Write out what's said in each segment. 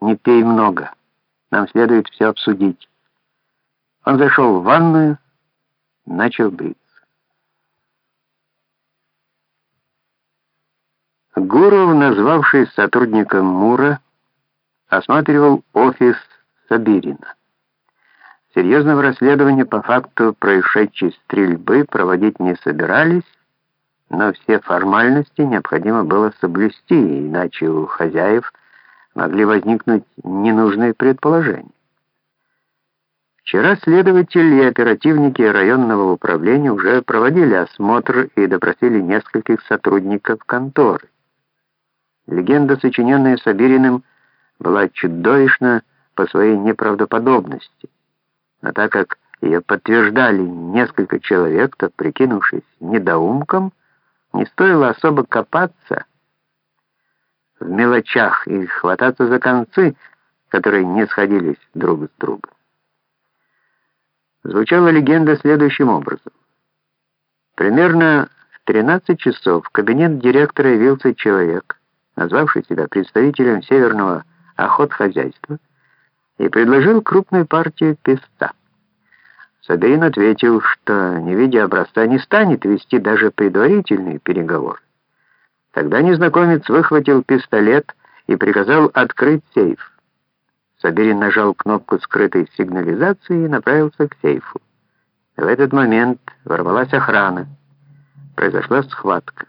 не пей много. Нам следует все обсудить». Он зашел в ванную, начал бриться. Гуров, назвавшись сотрудником МУРа, осматривал офис Сабирина. Серьезного расследования по факту происшедшей стрельбы проводить не собирались, но все формальности необходимо было соблюсти, иначе у хозяев могли возникнуть ненужные предположения. Вчера следователи и оперативники районного управления уже проводили осмотр и допросили нескольких сотрудников конторы. Легенда, сочиненная Сабириным, была чудовищна по своей неправдоподобности. Но так как ее подтверждали несколько человек, то, прикинувшись недоумком, не стоило особо копаться в мелочах и хвататься за концы, которые не сходились друг с другом. Звучала легенда следующим образом. Примерно в 13 часов в кабинет директора явился человек, назвавший себя представителем северного охотхозяйства, и предложил крупную партию песта. Саберин ответил, что, не видя образца, не станет вести даже предварительный переговор. Тогда незнакомец выхватил пистолет и приказал открыть сейф. Саберин нажал кнопку скрытой сигнализации и направился к сейфу. В этот момент ворвалась охрана. Произошла схватка.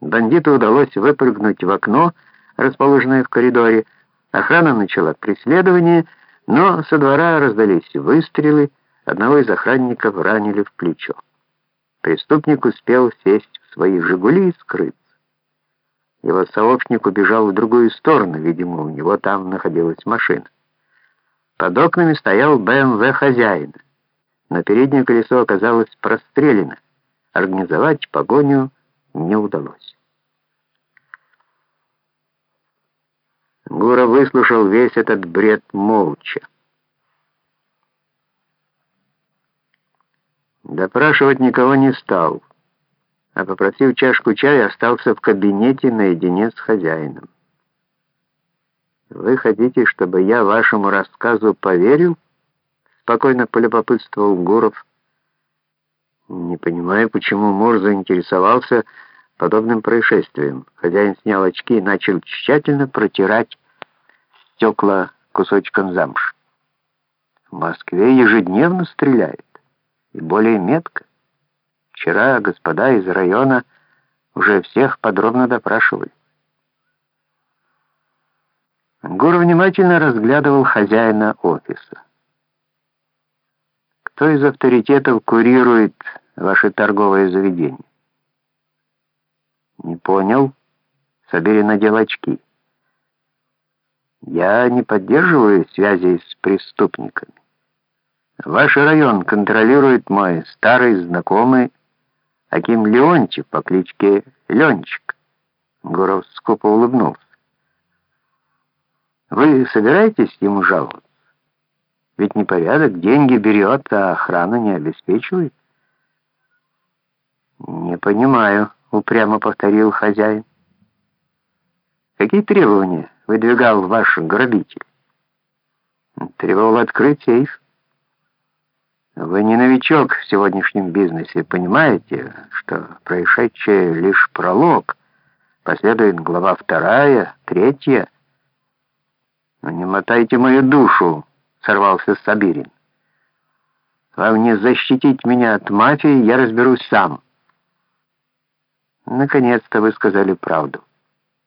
Бандиту удалось выпрыгнуть в окно, расположенное в коридоре. Охрана начала преследование, но со двора раздались выстрелы, одного из охранников ранили в плечо. Преступник успел сесть в свои «Жигули» и скрыться. Его сообщник убежал в другую сторону, видимо, у него там находилась машина. Под окнами стоял БМВ хозяина, но переднее колесо оказалось прострелено. Организовать погоню не удалось. Гура выслушал весь этот бред молча. Допрашивать никого не стал а попросив чашку чая, остался в кабинете наедине с хозяином. «Вы хотите, чтобы я вашему рассказу поверил?» Спокойно полюбопытствовал Гуров. «Не понимаю, почему Мур заинтересовался подобным происшествием». Хозяин снял очки и начал тщательно протирать стекла кусочком замши. «В Москве ежедневно стреляет, и более метко. Вчера господа из района уже всех подробно допрашивали. Гур внимательно разглядывал хозяина офиса. Кто из авторитетов курирует ваше торговое заведение? Не понял. Собери надел очки. Я не поддерживаю связи с преступниками. Ваш район контролирует мой старый знакомый Аким Леонтьев по кличке Ленчик. Гуров скупо улыбнулся. Вы собираетесь ему жаловаться? Ведь непорядок деньги берет, а охрана не обеспечивает. Не понимаю, упрямо повторил хозяин. Какие требования выдвигал ваш грабитель? Требовал открыть сейф. Вы не новичок в сегодняшнем бизнесе, понимаете, что происшедшее лишь пролог, последует глава вторая, третья. Но не мотайте мою душу, сорвался Сабирин. Вам не защитить меня от мафии, я разберусь сам. Наконец-то вы сказали правду.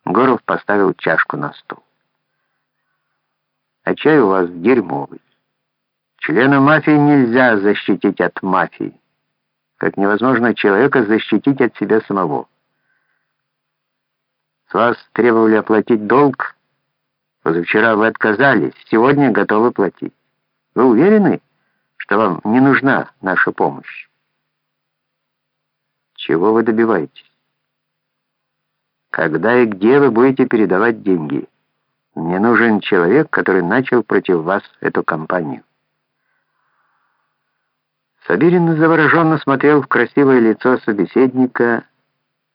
Горов поставил чашку на стол. А чай у вас дерьмовый. Члена мафии нельзя защитить от мафии, как невозможно человека защитить от себя самого. С вас требовали оплатить долг, позавчера вы отказались, сегодня готовы платить. Вы уверены, что вам не нужна наша помощь? Чего вы добиваетесь? Когда и где вы будете передавать деньги? Мне нужен человек, который начал против вас эту кампанию. Фаберин завороженно смотрел в красивое лицо собеседника,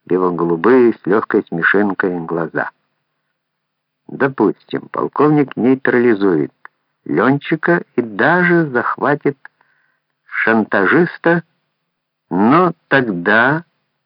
в его голубые с легкой смешинкой глаза. Допустим, полковник нейтрализует Ленчика и даже захватит шантажиста, но тогда